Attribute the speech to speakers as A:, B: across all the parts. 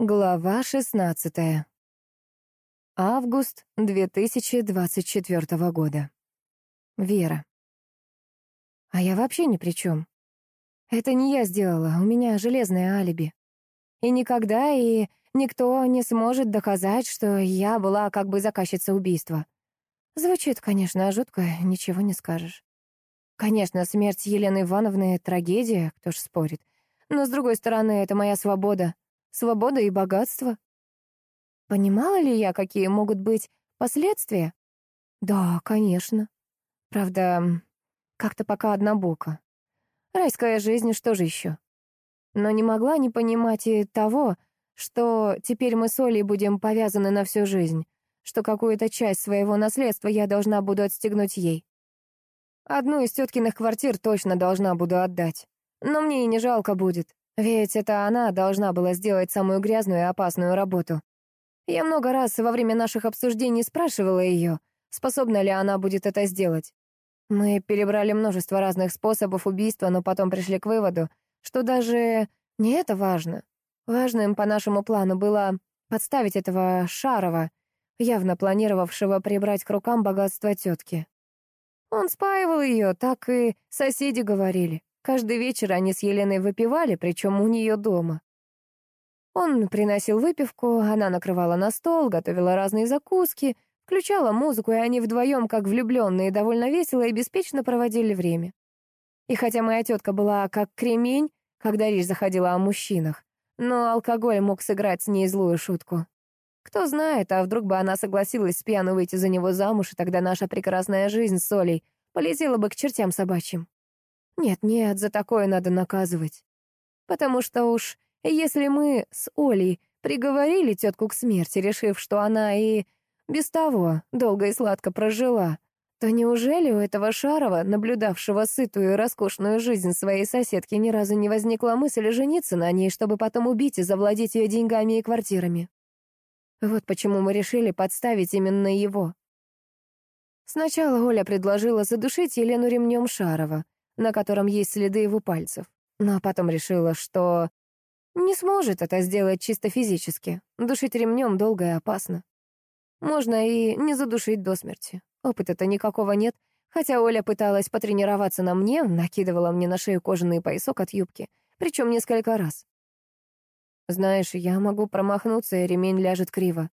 A: Глава 16. Август 2024 года. Вера. А я вообще ни при чем. Это не я сделала, у меня железное алиби. И никогда и никто не сможет доказать, что я была как бы заказчица убийства. Звучит, конечно, жутко, ничего не скажешь. Конечно, смерть Елены Ивановны — трагедия, кто ж спорит. Но, с другой стороны, это моя свобода. Свобода и богатство. Понимала ли я, какие могут быть последствия? Да, конечно. Правда, как-то пока однобоко. Райская жизнь, что же еще? Но не могла не понимать и того, что теперь мы с Олей будем повязаны на всю жизнь, что какую-то часть своего наследства я должна буду отстегнуть ей. Одну из теткиных квартир точно должна буду отдать. Но мне и не жалко будет. Ведь это она должна была сделать самую грязную и опасную работу. Я много раз во время наших обсуждений спрашивала ее, способна ли она будет это сделать. Мы перебрали множество разных способов убийства, но потом пришли к выводу, что даже не это важно. Важным по нашему плану было подставить этого Шарова, явно планировавшего прибрать к рукам богатство тетки. Он спаивал ее, так и соседи говорили. Каждый вечер они с Еленой выпивали, причем у нее дома. Он приносил выпивку, она накрывала на стол, готовила разные закуски, включала музыку, и они вдвоем, как влюбленные, довольно весело и беспечно проводили время. И хотя моя тетка была как кремень, когда речь заходила о мужчинах, но алкоголь мог сыграть с ней злую шутку. Кто знает, а вдруг бы она согласилась с пьяну выйти за него замуж, и тогда наша прекрасная жизнь с Олей полетела бы к чертям собачьим. Нет-нет, за такое надо наказывать. Потому что уж если мы с Олей приговорили тетку к смерти, решив, что она и без того долго и сладко прожила, то неужели у этого Шарова, наблюдавшего сытую и роскошную жизнь своей соседки, ни разу не возникла мысль жениться на ней, чтобы потом убить и завладеть ее деньгами и квартирами? Вот почему мы решили подставить именно его. Сначала Оля предложила задушить Елену ремнем Шарова, на котором есть следы его пальцев. Но потом решила, что не сможет это сделать чисто физически. Душить ремнем долго и опасно. Можно и не задушить до смерти. Опыта-то никакого нет. Хотя Оля пыталась потренироваться на мне, накидывала мне на шею кожаный поясок от юбки, причем несколько раз. Знаешь, я могу промахнуться, и ремень ляжет криво.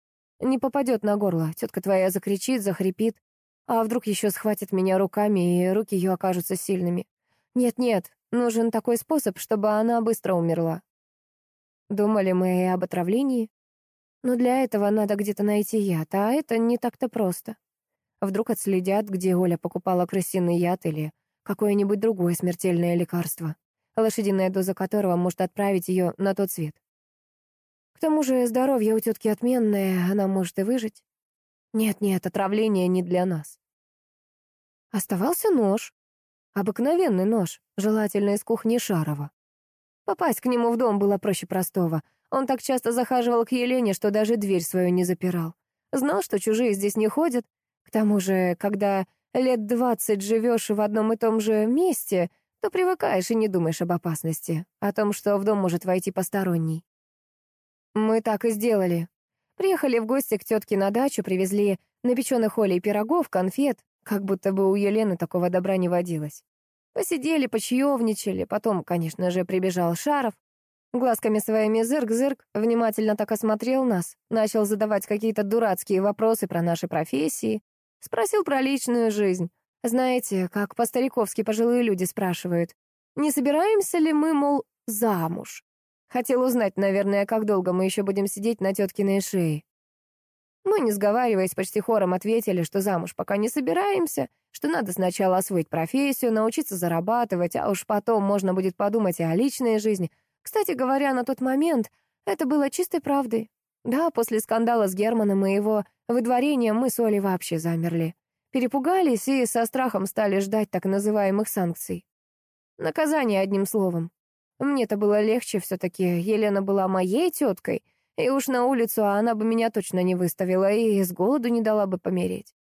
A: Не попадет на горло, тетка твоя закричит, захрипит, а вдруг еще схватит меня руками, и руки ее окажутся сильными? Нет-нет, нужен такой способ, чтобы она быстро умерла. Думали мы и об отравлении. Но для этого надо где-то найти яд, а это не так-то просто. Вдруг отследят, где Оля покупала крысиный яд или какое-нибудь другое смертельное лекарство, лошадиная доза которого может отправить ее на тот свет. К тому же здоровье у тетки отменное, она может и выжить. Нет-нет, отравление не для нас. Оставался нож. Обыкновенный нож, желательно из кухни Шарова. Попасть к нему в дом было проще простого. Он так часто захаживал к Елене, что даже дверь свою не запирал. Знал, что чужие здесь не ходят. К тому же, когда лет двадцать живешь в одном и том же месте, то привыкаешь и не думаешь об опасности, о том, что в дом может войти посторонний. Мы так и сделали. Приехали в гости к тетке на дачу, привезли напеченных Олей пирогов, конфет, как будто бы у Елены такого добра не водилось. Посидели, почаевничали, потом, конечно же, прибежал Шаров. Глазками своими зырк-зырк внимательно так осмотрел нас, начал задавать какие-то дурацкие вопросы про наши профессии, спросил про личную жизнь. Знаете, как по-стариковски пожилые люди спрашивают, не собираемся ли мы, мол, замуж? Хотел узнать, наверное, как долго мы еще будем сидеть на теткиной шее. Мы, не сговариваясь, почти хором ответили, что замуж пока не собираемся, что надо сначала освоить профессию, научиться зарабатывать, а уж потом можно будет подумать и о личной жизни. Кстати говоря, на тот момент это было чистой правдой. Да, после скандала с Германом и его выдворением мы с Олей вообще замерли. Перепугались и со страхом стали ждать так называемых санкций. Наказание одним словом. Мне-то было легче все-таки, Елена была моей теткой, и уж на улицу она бы меня точно не выставила и с голоду не дала бы помереть.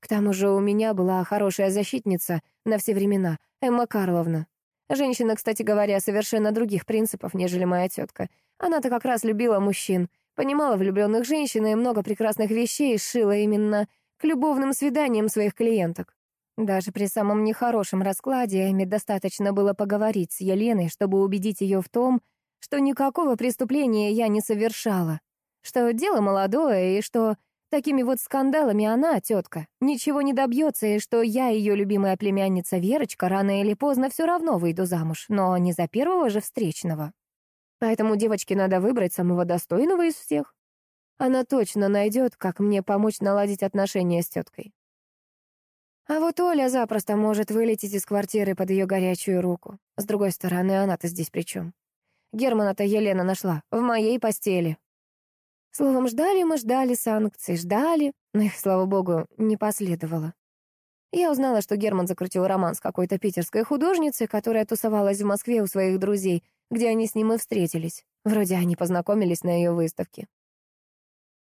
A: К тому же у меня была хорошая защитница на все времена, Эмма Карловна. Женщина, кстати говоря, совершенно других принципов, нежели моя тетка. Она-то как раз любила мужчин, понимала влюбленных женщин и много прекрасных вещей сшила именно к любовным свиданиям своих клиенток. Даже при самом нехорошем раскладе Эми достаточно было поговорить с Еленой, чтобы убедить ее в том, что никакого преступления я не совершала, что дело молодое и что такими вот скандалами она, тетка, ничего не добьется и что я, ее любимая племянница Верочка, рано или поздно все равно выйду замуж, но не за первого же встречного. Поэтому девочке надо выбрать самого достойного из всех. Она точно найдет, как мне помочь наладить отношения с теткой. А вот Оля запросто может вылететь из квартиры под ее горячую руку. С другой стороны, она-то здесь при чем? Германа-то Елена нашла в моей постели. Словом, ждали мы, ждали санкций, ждали, но их, слава богу, не последовало. Я узнала, что Герман закрутил роман с какой-то питерской художницей, которая тусовалась в Москве у своих друзей, где они с ним и встретились. Вроде они познакомились на ее выставке.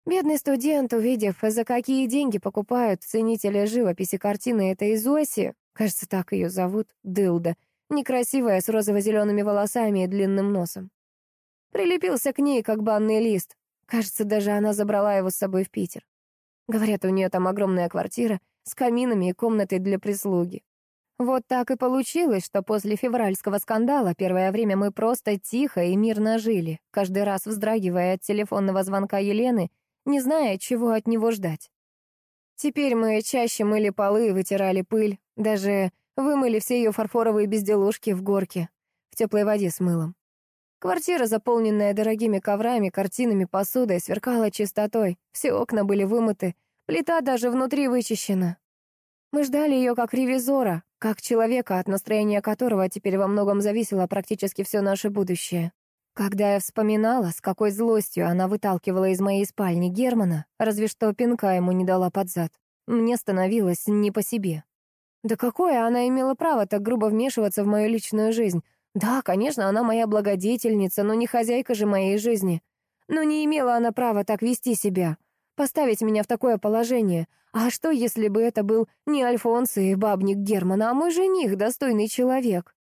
A: Бедный студент, увидев, за какие деньги покупают ценители живописи картины этой Зоси, кажется, так ее зовут, Дылда, некрасивая, с розово-зелеными волосами и длинным носом. Прилепился к ней, как банный лист. Кажется, даже она забрала его с собой в Питер. Говорят, у нее там огромная квартира с каминами и комнатой для прислуги. Вот так и получилось, что после февральского скандала первое время мы просто тихо и мирно жили, каждый раз вздрагивая от телефонного звонка Елены не зная, чего от него ждать. Теперь мы чаще мыли полы и вытирали пыль, даже вымыли все ее фарфоровые безделушки в горке, в теплой воде с мылом. Квартира, заполненная дорогими коврами, картинами, посудой, сверкала чистотой, все окна были вымыты, плита даже внутри вычищена. Мы ждали ее как ревизора, как человека, от настроения которого теперь во многом зависело практически все наше будущее. Когда я вспоминала, с какой злостью она выталкивала из моей спальни Германа, разве что пинка ему не дала под зад, мне становилось не по себе. Да какое она имела право так грубо вмешиваться в мою личную жизнь? Да, конечно, она моя благодетельница, но не хозяйка же моей жизни. Но не имела она права так вести себя, поставить меня в такое положение. А что, если бы это был не Альфонс и бабник Германа, а мой жених, достойный человек?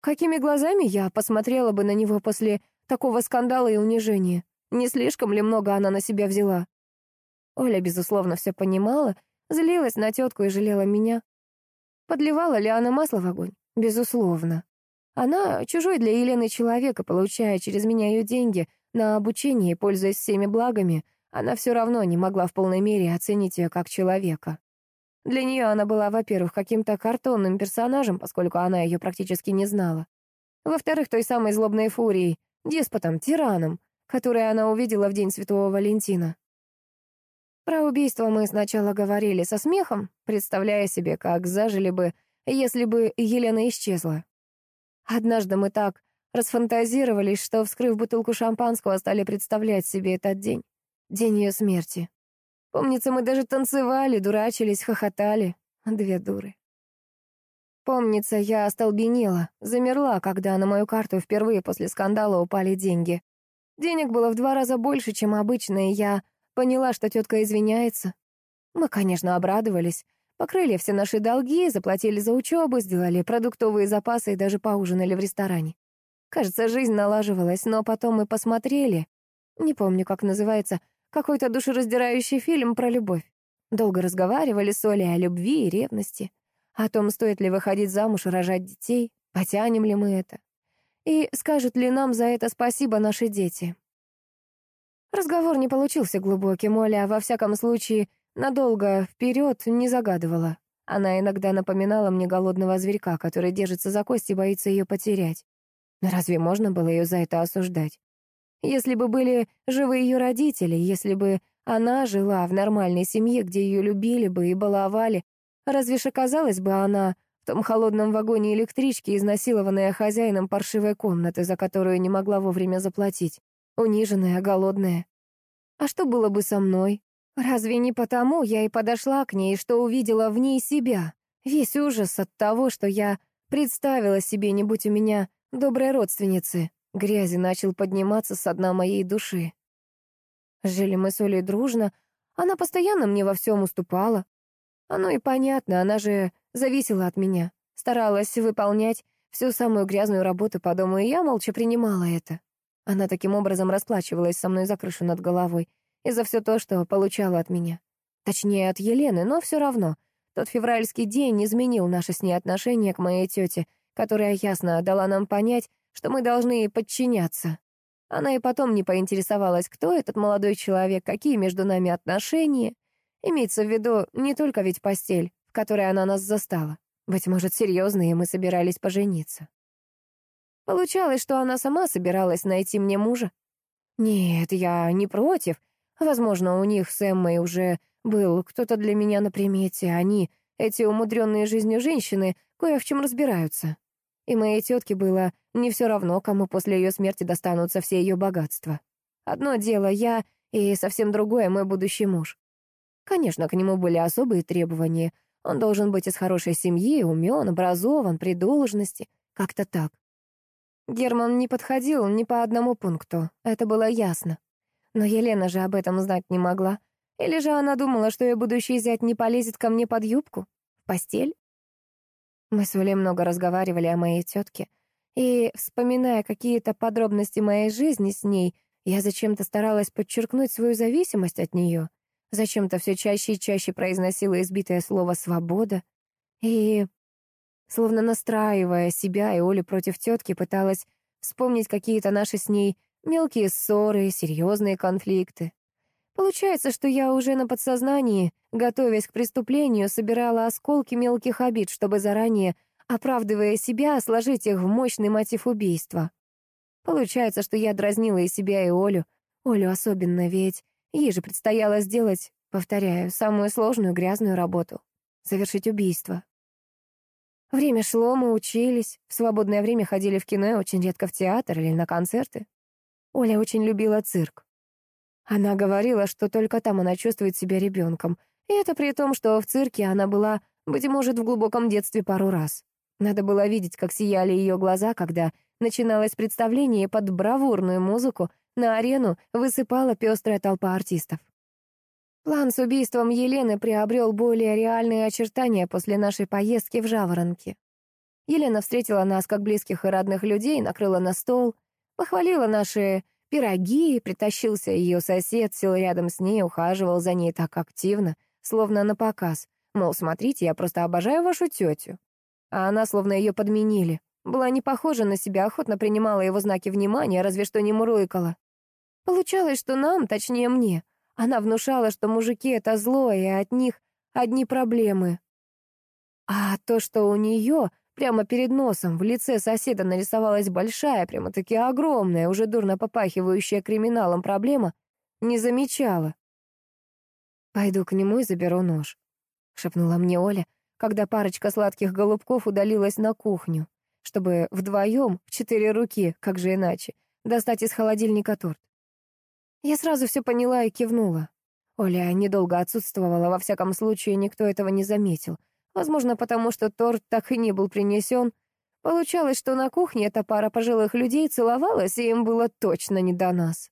A: Какими глазами я посмотрела бы на него после такого скандала и унижения? Не слишком ли много она на себя взяла? Оля, безусловно, все понимала, злилась на тетку и жалела меня. Подливала ли она масло в огонь? Безусловно. Она чужой для Елены человека, получая через меня ее деньги на обучение и пользуясь всеми благами, она все равно не могла в полной мере оценить ее как человека. Для нее она была, во-первых, каким-то картонным персонажем, поскольку она ее практически не знала. Во-вторых, той самой злобной фурией, деспотом, тираном, который она увидела в день Святого Валентина. Про убийство мы сначала говорили со смехом, представляя себе, как зажили бы, если бы Елена исчезла. Однажды мы так расфантазировались, что, вскрыв бутылку шампанского, стали представлять себе этот день. День ее смерти. Помнится, мы даже танцевали, дурачились, хохотали. Две дуры. Помнится, я остолбенела, замерла, когда на мою карту впервые после скандала упали деньги. Денег было в два раза больше, чем обычно, и я поняла, что тетка извиняется. Мы, конечно, обрадовались. Покрыли все наши долги, заплатили за учебу, сделали продуктовые запасы и даже поужинали в ресторане. Кажется, жизнь налаживалась, но потом мы посмотрели. Не помню, как называется, какой-то душераздирающий фильм про любовь. Долго разговаривали с Олей о любви и ревности, о том, стоит ли выходить замуж и рожать детей, потянем ли мы это, и скажут ли нам за это спасибо наши дети. Разговор не получился глубоким, Оля, во всяком случае, надолго вперед не загадывала. Она иногда напоминала мне голодного зверька, который держится за кость и боится ее потерять. Но разве можно было ее за это осуждать? Если бы были живы ее родители, если бы она жила в нормальной семье, где ее любили бы и баловали, разве ж оказалась бы она в том холодном вагоне электрички, изнасилованная хозяином паршивой комнаты, за которую не могла вовремя заплатить, униженная, голодная? А что было бы со мной? Разве не потому я и подошла к ней, что увидела в ней себя? Весь ужас от того, что я представила себе, не будь у меня доброй родственницы, Грязи начал подниматься с дна моей души. Жили мы с Олей дружно, она постоянно мне во всем уступала. Оно и понятно, она же зависела от меня, старалась выполнять всю самую грязную работу по дому, и я молча принимала это. Она таким образом расплачивалась со мной за крышу над головой и за все то, что получала от меня. Точнее, от Елены, но все равно. Тот февральский день изменил наше с ней отношение к моей тете, которая ясно дала нам понять, что мы должны подчиняться. Она и потом не поинтересовалась, кто этот молодой человек, какие между нами отношения. Имеется в виду не только ведь постель, в которой она нас застала. Быть может, серьезно, и мы собирались пожениться. Получалось, что она сама собиралась найти мне мужа. Нет, я не против. Возможно, у них с Эммой уже был кто-то для меня на примете. Они, эти умудренные жизнью женщины, кое в чем разбираются. И моей тетке было не все равно, кому после ее смерти достанутся все ее богатства. Одно дело я, и совсем другое мой будущий муж. Конечно, к нему были особые требования. Он должен быть из хорошей семьи, умен, образован, при должности. Как-то так. Герман не подходил ни по одному пункту, это было ясно. Но Елена же об этом знать не могла. Или же она думала, что ее будущий зять не полезет ко мне под юбку? В постель? Мы с Улей много разговаривали о моей тетке, и, вспоминая какие-то подробности моей жизни с ней, я зачем-то старалась подчеркнуть свою зависимость от нее, зачем-то все чаще и чаще произносила избитое слово «свобода», и, словно настраивая себя и Олю против тетки, пыталась вспомнить какие-то наши с ней мелкие ссоры, серьезные конфликты. Получается, что я уже на подсознании, готовясь к преступлению, собирала осколки мелких обид, чтобы заранее, оправдывая себя, сложить их в мощный мотив убийства. Получается, что я дразнила и себя, и Олю. Олю особенно, ведь ей же предстояло сделать, повторяю, самую сложную грязную работу — завершить убийство. Время шло, мы учились, в свободное время ходили в кино очень редко в театр или на концерты. Оля очень любила цирк. Она говорила, что только там она чувствует себя ребенком. И это при том, что в цирке она была, быть может, в глубоком детстве пару раз. Надо было видеть, как сияли ее глаза, когда начиналось представление, под бравурную музыку на арену высыпала пестрая толпа артистов. План с убийством Елены приобрел более реальные очертания после нашей поездки в Жаворонки. Елена встретила нас как близких и родных людей, накрыла на стол, похвалила наши пироги, притащился ее сосед, сел рядом с ней, ухаживал за ней так активно, словно на показ. Мол, смотрите, я просто обожаю вашу тетю. А она словно ее подменили. Была не похожа на себя, охотно принимала его знаки внимания, разве что не мурлыкала. Получалось, что нам, точнее мне, она внушала, что мужики — это зло, и от них одни проблемы. А то, что у нее Прямо перед носом в лице соседа нарисовалась большая, прямо-таки огромная, уже дурно попахивающая криминалом проблема, не замечала. «Пойду к нему и заберу нож», — шепнула мне Оля, когда парочка сладких голубков удалилась на кухню, чтобы вдвоем, в четыре руки, как же иначе, достать из холодильника торт. Я сразу все поняла и кивнула. Оля недолго отсутствовала, во всяком случае, никто этого не заметил. Возможно, потому что торт так и не был принесен. Получалось, что на кухне эта пара пожилых людей целовалась, и им было точно не до нас.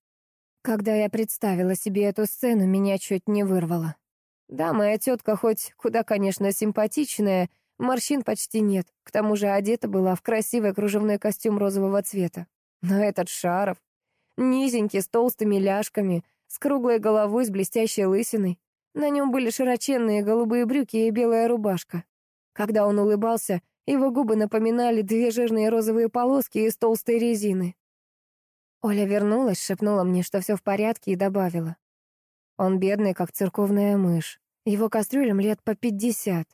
A: Когда я представила себе эту сцену, меня чуть не вырвало. Да, моя тетка хоть куда, конечно, симпатичная, морщин почти нет, к тому же одета была в красивый кружевной костюм розового цвета. Но этот Шаров, низенький, с толстыми ляжками, с круглой головой, с блестящей лысиной, на нем были широченные голубые брюки и белая рубашка. Когда он улыбался, его губы напоминали две жирные розовые полоски из толстой резины. Оля вернулась, шепнула мне, что все в порядке, и добавила. Он бедный, как церковная мышь. Его кастрюлям лет по пятьдесят.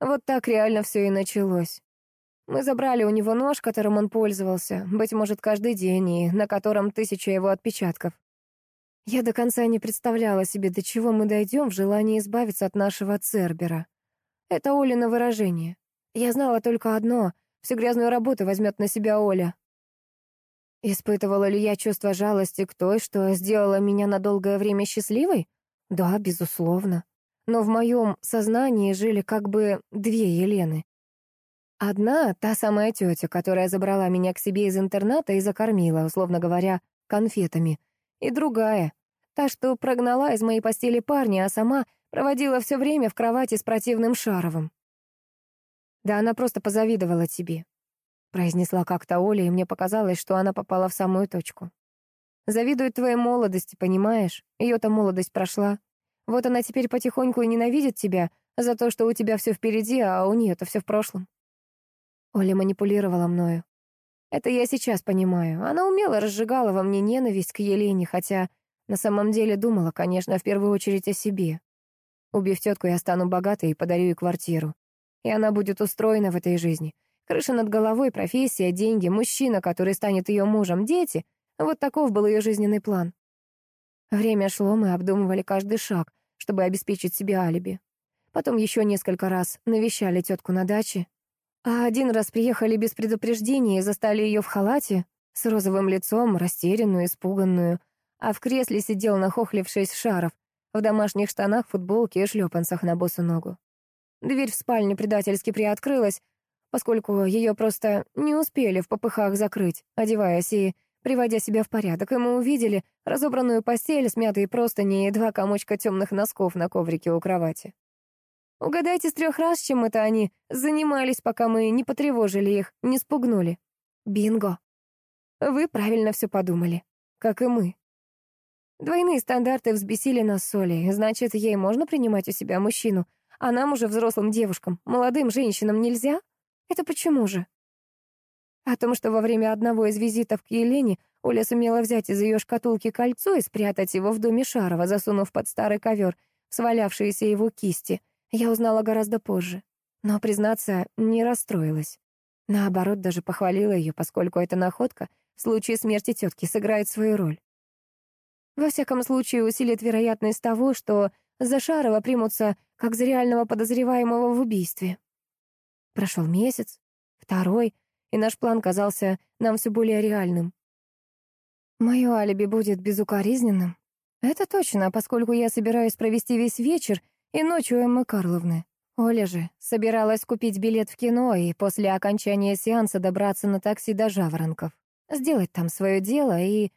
A: Вот так реально все и началось. Мы забрали у него нож, которым он пользовался, быть может, каждый день, и на котором тысяча его отпечатков. Я до конца не представляла себе, до чего мы дойдем в желании избавиться от нашего Цербера. Это Олина выражение. Я знала только одно — всю грязную работу возьмет на себя Оля. Испытывала ли я чувство жалости к той, что сделала меня на долгое время счастливой? Да, безусловно. Но в моем сознании жили как бы две Елены. Одна — та самая тетя, которая забрала меня к себе из интерната и закормила, условно говоря, конфетами — и другая, та, что прогнала из моей постели парня, а сама проводила все время в кровати с противным Шаровым. Да она просто позавидовала тебе. произнесла как-то Оля, и мне показалось, что она попала в самую точку. Завидует твоей молодости, понимаешь? Ее-то молодость прошла. Вот она теперь потихоньку и ненавидит тебя за то, что у тебя все впереди, а у нее-то все в прошлом. Оля манипулировала мною. Это я сейчас понимаю. Она умело разжигала во мне ненависть к Елене, хотя на самом деле думала, конечно, в первую очередь о себе. Убив тетку, я стану богатой и подарю ей квартиру. И она будет устроена в этой жизни. Крыша над головой, профессия, деньги, мужчина, который станет ее мужем, дети. Вот таков был ее жизненный план. Время шло, мы обдумывали каждый шаг, чтобы обеспечить себе алиби. Потом еще несколько раз навещали тетку на даче, а один раз приехали без предупреждения и застали ее в халате, с розовым лицом, растерянную, испуганную, а в кресле сидел нахохлившись шаров, в домашних штанах, футболке и шлепанцах на босу ногу. Дверь в спальню предательски приоткрылась, поскольку ее просто не успели в попыхах закрыть, одеваясь и приводя себя в порядок, и мы увидели разобранную постель, смятые простыни и два комочка темных носков на коврике у кровати. Угадайте с трех раз, чем это они занимались, пока мы не потревожили их, не спугнули. Бинго. Вы правильно все подумали, как и мы. Двойные стандарты взбесили нас с значит, ей можно принимать у себя мужчину, а нам уже взрослым девушкам, молодым женщинам нельзя? Это почему же? О том, что во время одного из визитов к Елене Оля сумела взять из ее шкатулки кольцо и спрятать его в доме Шарова, засунув под старый ковер свалявшиеся его кисти — я узнала гораздо позже. Но, признаться, не расстроилась. Наоборот, даже похвалила ее, поскольку эта находка в случае смерти тетки сыграет свою роль. Во всяком случае, усилит вероятность того, что за Шарова примутся как за реального подозреваемого в убийстве. Прошел месяц, второй, и наш план казался нам все более реальным. Мое алиби будет безукоризненным. Это точно, поскольку я собираюсь провести весь вечер и ночью Эммы Карловны. Оля же собиралась купить билет в кино и после окончания сеанса добраться на такси до Жаворонков, сделать там свое дело и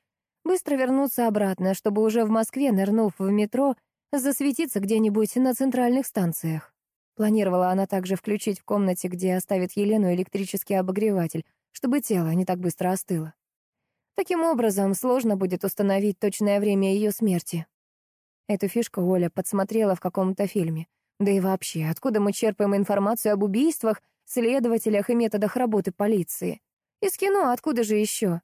A: быстро вернуться обратно, чтобы уже в Москве, нырнув в метро, засветиться где-нибудь на центральных станциях. Планировала она также включить в комнате, где оставит Елену электрический обогреватель, чтобы тело не так быстро остыло. Таким образом, сложно будет установить точное время ее смерти. Эту фишку Оля подсмотрела в каком-то фильме. Да и вообще, откуда мы черпаем информацию об убийствах, следователях и методах работы полиции? Из кино, откуда же еще?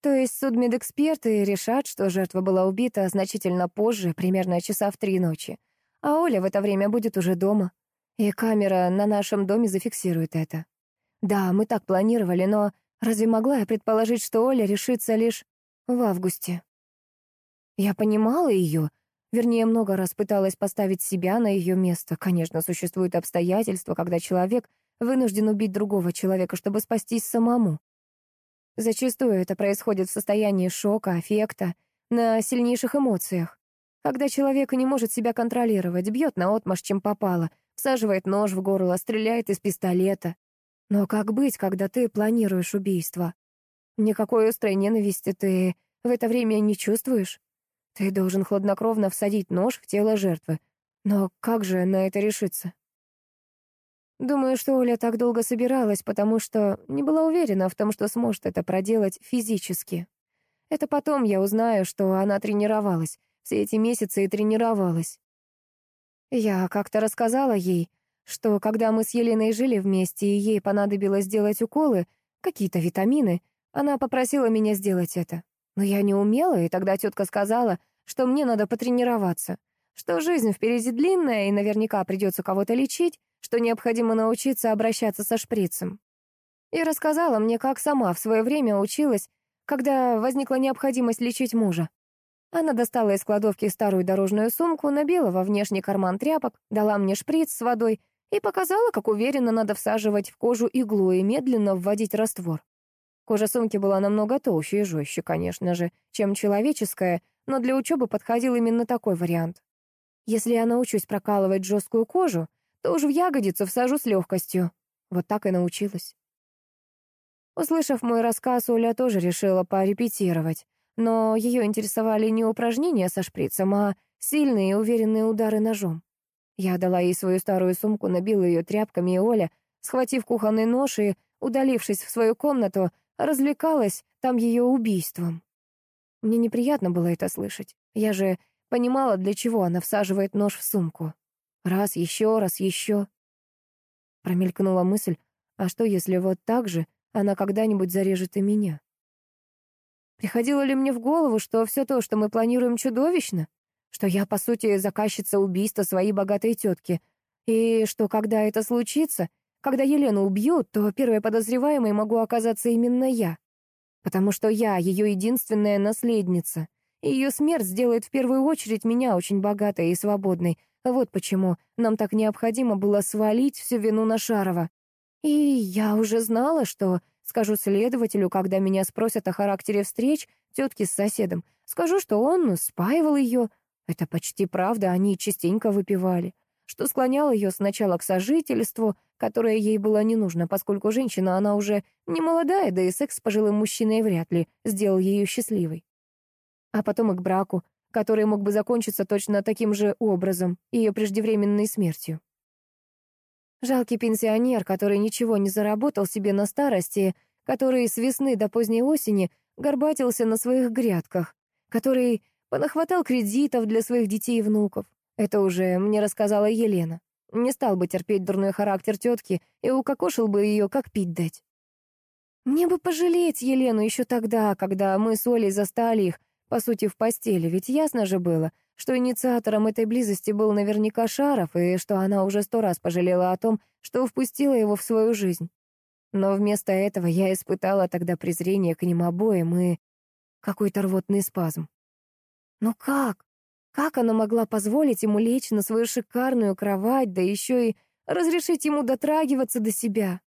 A: То есть судмедэксперты решат, что жертва была убита значительно позже, примерно часа в три ночи. А Оля в это время будет уже дома. И камера на нашем доме зафиксирует это. Да, мы так планировали, но разве могла я предположить, что Оля решится лишь в августе? Я понимала ее, Вернее, много раз пыталась поставить себя на ее место. Конечно, существуют обстоятельства, когда человек вынужден убить другого человека, чтобы спастись самому. Зачастую это происходит в состоянии шока, аффекта, на сильнейших эмоциях. Когда человек не может себя контролировать, бьет наотмашь, чем попало, всаживает нож в горло, стреляет из пистолета. Но как быть, когда ты планируешь убийство? Никакой острой ненависти ты в это время не чувствуешь? Ты должен хладнокровно всадить нож в тело жертвы. Но как же на это решиться? Думаю, что Оля так долго собиралась, потому что не была уверена в том, что сможет это проделать физически. Это потом я узнаю, что она тренировалась. Все эти месяцы и тренировалась. Я как-то рассказала ей, что когда мы с Еленой жили вместе, и ей понадобилось сделать уколы, какие-то витамины, она попросила меня сделать это. Но я не умела, и тогда тетка сказала, что мне надо потренироваться, что жизнь впереди длинная, и наверняка придется кого-то лечить, что необходимо научиться обращаться со шприцем. И рассказала мне, как сама в свое время училась, когда возникла необходимость лечить мужа. Она достала из кладовки старую дорожную сумку, набила во внешний карман тряпок, дала мне шприц с водой и показала, как уверенно надо всаживать в кожу иглу и медленно вводить раствор. Кожа сумки была намного толще и жестче, конечно же, чем человеческая, но для учебы подходил именно такой вариант. Если я научусь прокалывать жесткую кожу, то уж в ягодицу всажу с легкостью. Вот так и научилась. Услышав мой рассказ, Оля тоже решила порепетировать, но ее интересовали не упражнения со шприцем, а сильные и уверенные удары ножом. Я дала ей свою старую сумку, набила ее тряпками, и Оля, схватив кухонный нож и удалившись в свою комнату, развлекалась там ее убийством. Мне неприятно было это слышать. Я же понимала, для чего она всаживает нож в сумку. Раз, еще раз, еще. Промелькнула мысль, а что, если вот так же она когда-нибудь зарежет и меня? Приходило ли мне в голову, что все то, что мы планируем, чудовищно? Что я, по сути, заказчица убийства своей богатой тетки. И что, когда это случится, когда Елену убьют, то первой подозреваемой могу оказаться именно я. Потому что я ее единственная наследница. Ее смерть сделает в первую очередь меня очень богатой и свободной. Вот почему нам так необходимо было свалить всю вину на Шарова. И я уже знала, что скажу следователю, когда меня спросят о характере встреч тетки с соседом. Скажу, что он спаивал ее. Это почти правда, они частенько выпивали. Что склонял ее сначала к сожительству, которое ей было не нужно, поскольку женщина, она уже не молодая, да и секс с пожилым мужчиной вряд ли сделал ее счастливой. А потом и к браку, который мог бы закончиться точно таким же образом, ее преждевременной смертью. Жалкий пенсионер, который ничего не заработал себе на старости, который с весны до поздней осени горбатился на своих грядках, который понахватал кредитов для своих детей и внуков. Это уже мне рассказала Елена. Не стал бы терпеть дурной характер тетки и укокошил бы ее, как пить дать. Мне бы пожалеть Елену еще тогда, когда мы с Олей застали их, по сути, в постели, ведь ясно же было, что инициатором этой близости был наверняка Шаров, и что она уже сто раз пожалела о том, что впустила его в свою жизнь. Но вместо этого я испытала тогда презрение к ним обоим и какой-то рвотный спазм. Ну как? Как она могла позволить ему лечь на свою шикарную кровать, да еще и разрешить ему дотрагиваться до себя?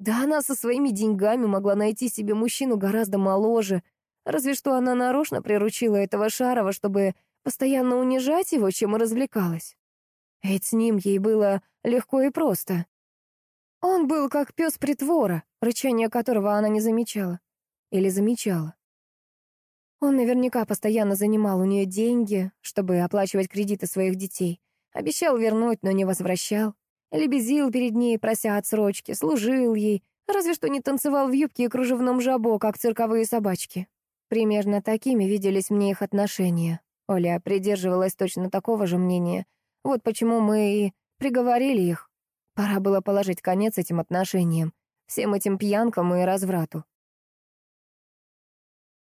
A: Да она со своими деньгами могла найти себе мужчину гораздо моложе. Разве что она нарочно приручила этого Шарова, чтобы постоянно унижать его, чем и развлекалась. Ведь с ним ей было легко и просто. Он был как пес притвора, рычание которого она не замечала. Или замечала. Он наверняка постоянно занимал у нее деньги, чтобы оплачивать кредиты своих детей. Обещал вернуть, но не возвращал. Лебезил перед ней, прося отсрочки, служил ей, разве что не танцевал в юбке и кружевном жабо, как цирковые собачки. Примерно такими виделись мне их отношения. Оля придерживалась точно такого же мнения. Вот почему мы и приговорили их. Пора было положить конец этим отношениям, всем этим пьянкам и разврату.